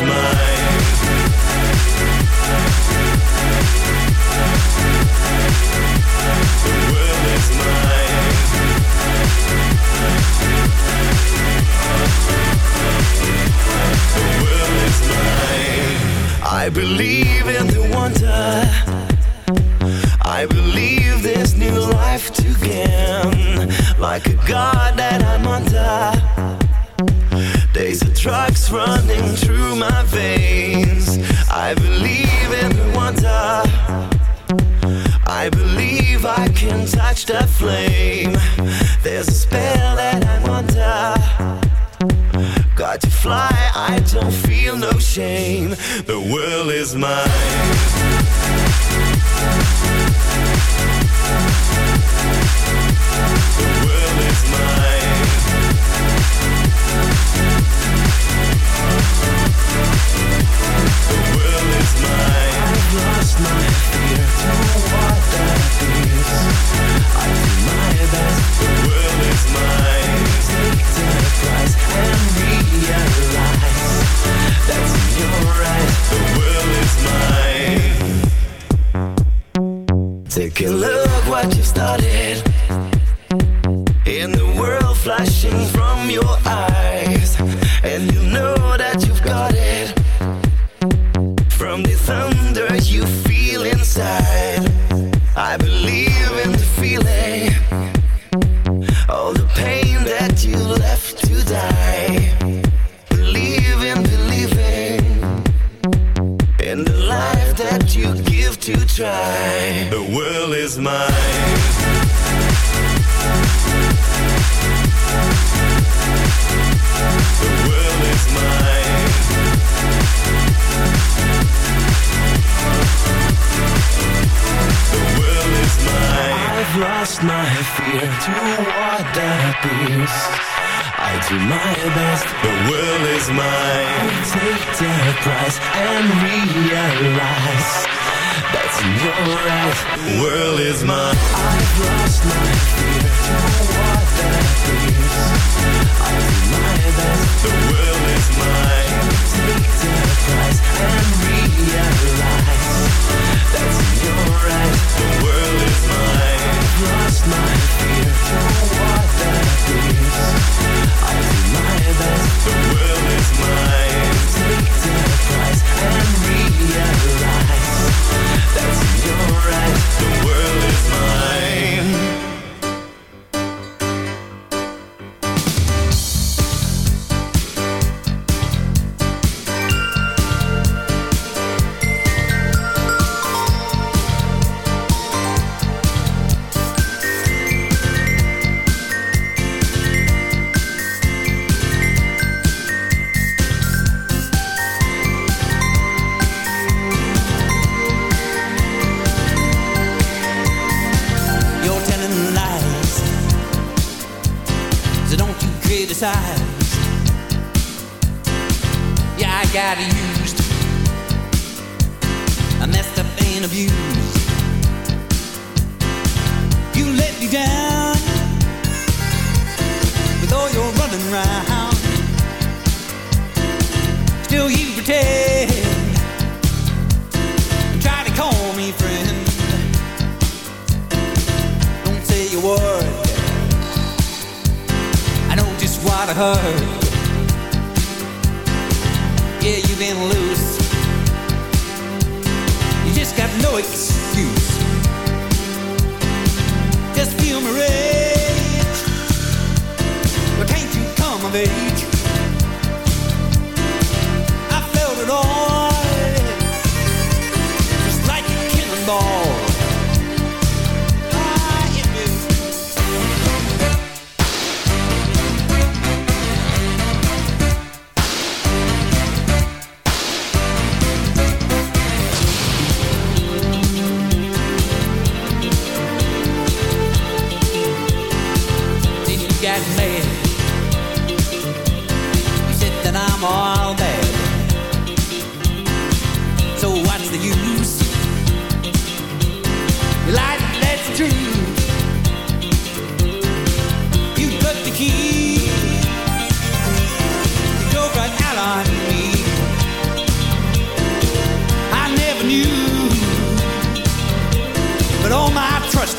mine. The world is mine. The world is mine. I believe in the wonder. I believe new life to gain, like a god that I'm under drugs running through my veins. I believe in wonder. I believe I can touch the flame. There's a spell that I'm under. Got to fly, I don't feel no shame. The world is mine.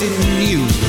In you.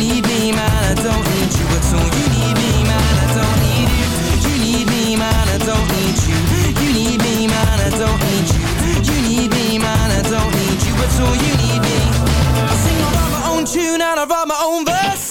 all. You need me. I sing, my own tune and I write my own verse.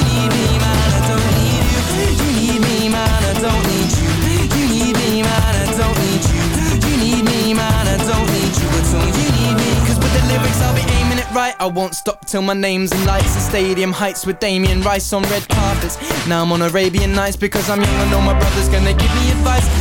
right I won't stop till my name's in lights. The stadium heights with Damien Rice on red carpets. Now I'm on Arabian Nights because I'm young I know my brother's gonna give me advice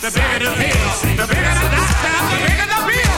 the bigger the pill, the bigger the bigger the.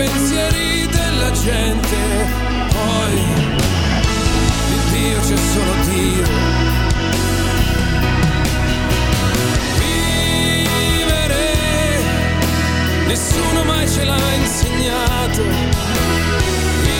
pensieri della gente. Poi il Dio c'è solo Dio. Vivere, nessuno mai ce l'ha insegnato. Vivere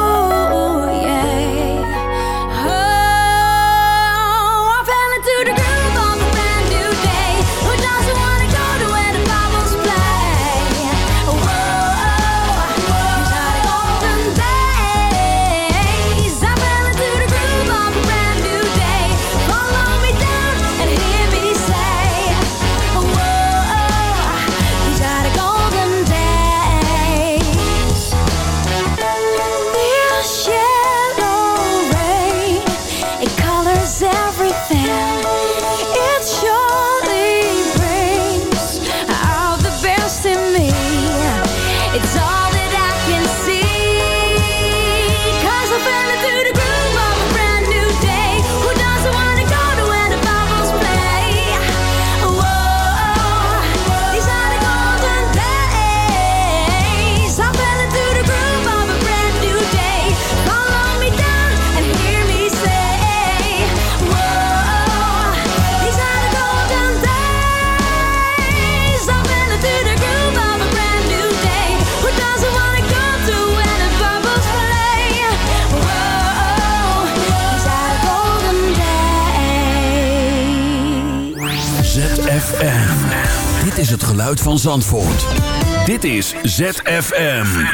van Zandvoort. Dit is ZFM.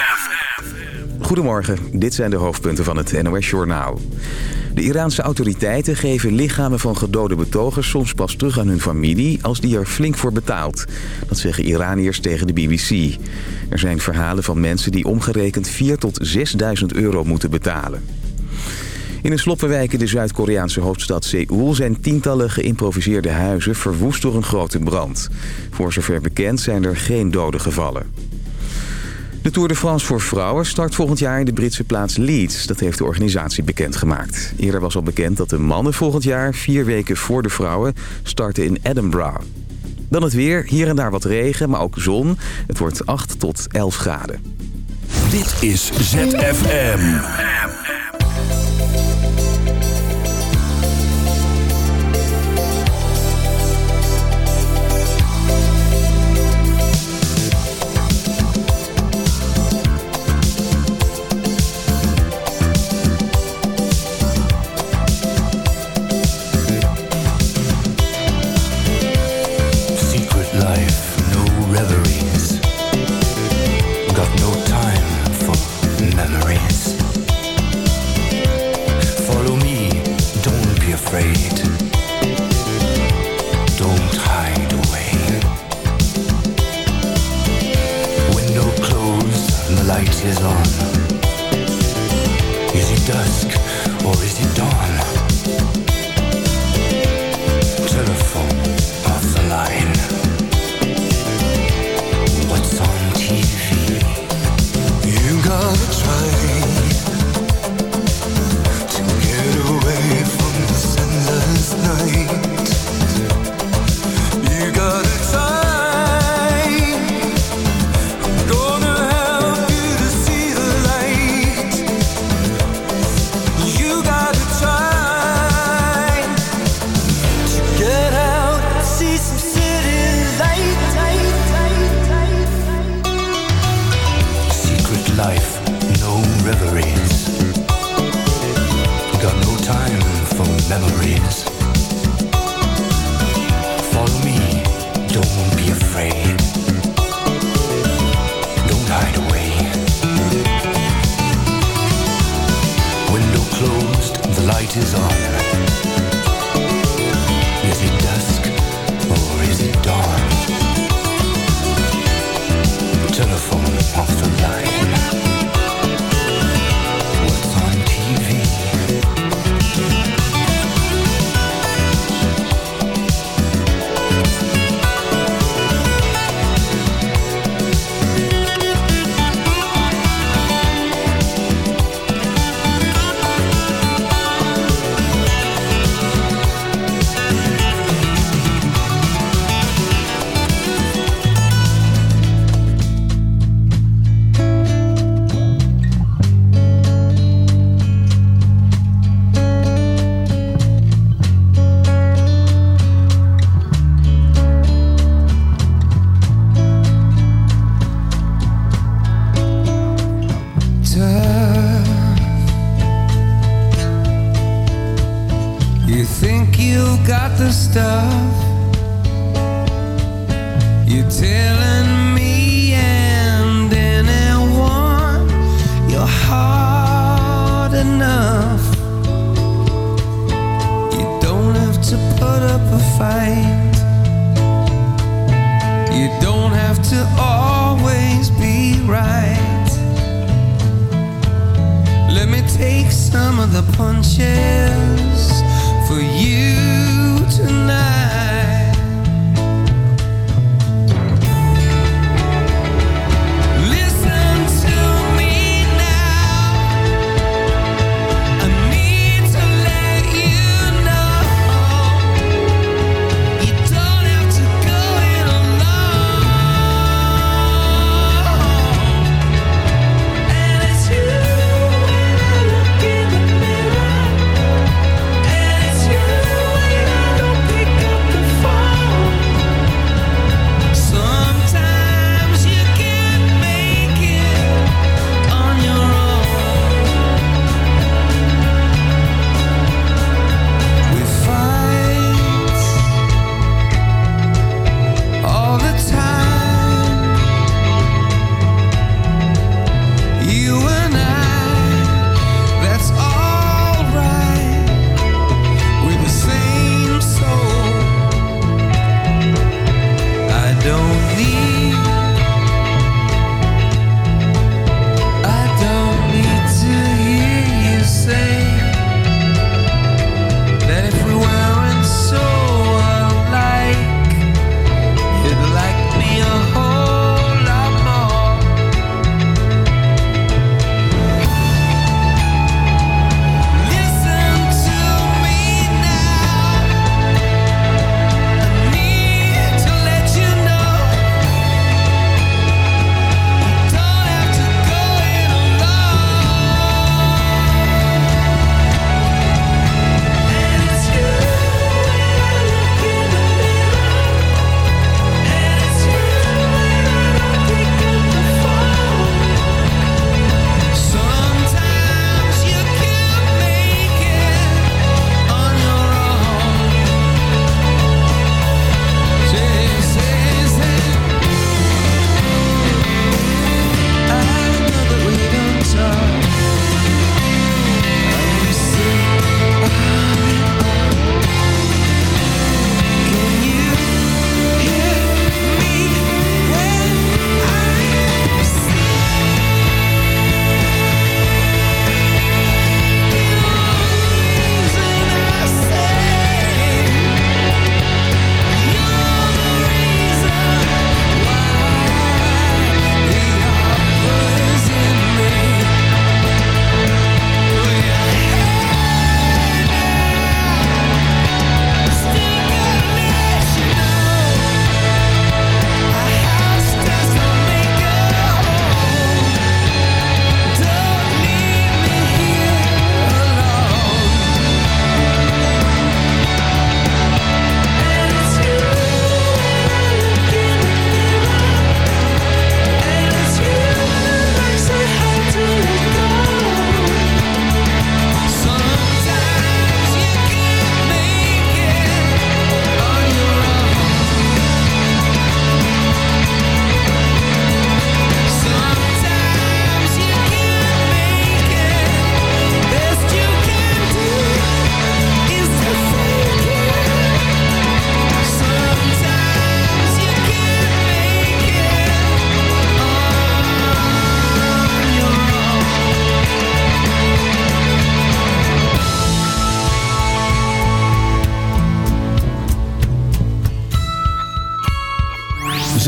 Goedemorgen, dit zijn de hoofdpunten van het NOS-journaal. De Iraanse autoriteiten geven lichamen van gedode betogers soms pas terug aan hun familie als die er flink voor betaalt. Dat zeggen Iraniërs tegen de BBC. Er zijn verhalen van mensen die omgerekend 4 tot 6.000 euro moeten betalen. In een sloppenwijk in de Zuid-Koreaanse hoofdstad Seoul zijn tientallen geïmproviseerde huizen verwoest door een grote brand. Voor zover bekend zijn er geen doden gevallen. De Tour de France voor vrouwen start volgend jaar in de Britse plaats Leeds. Dat heeft de organisatie bekendgemaakt. Eerder was al bekend dat de mannen volgend jaar, vier weken voor de vrouwen, starten in Edinburgh. Dan het weer, hier en daar wat regen, maar ook zon. Het wordt 8 tot 11 graden. Dit is ZFM.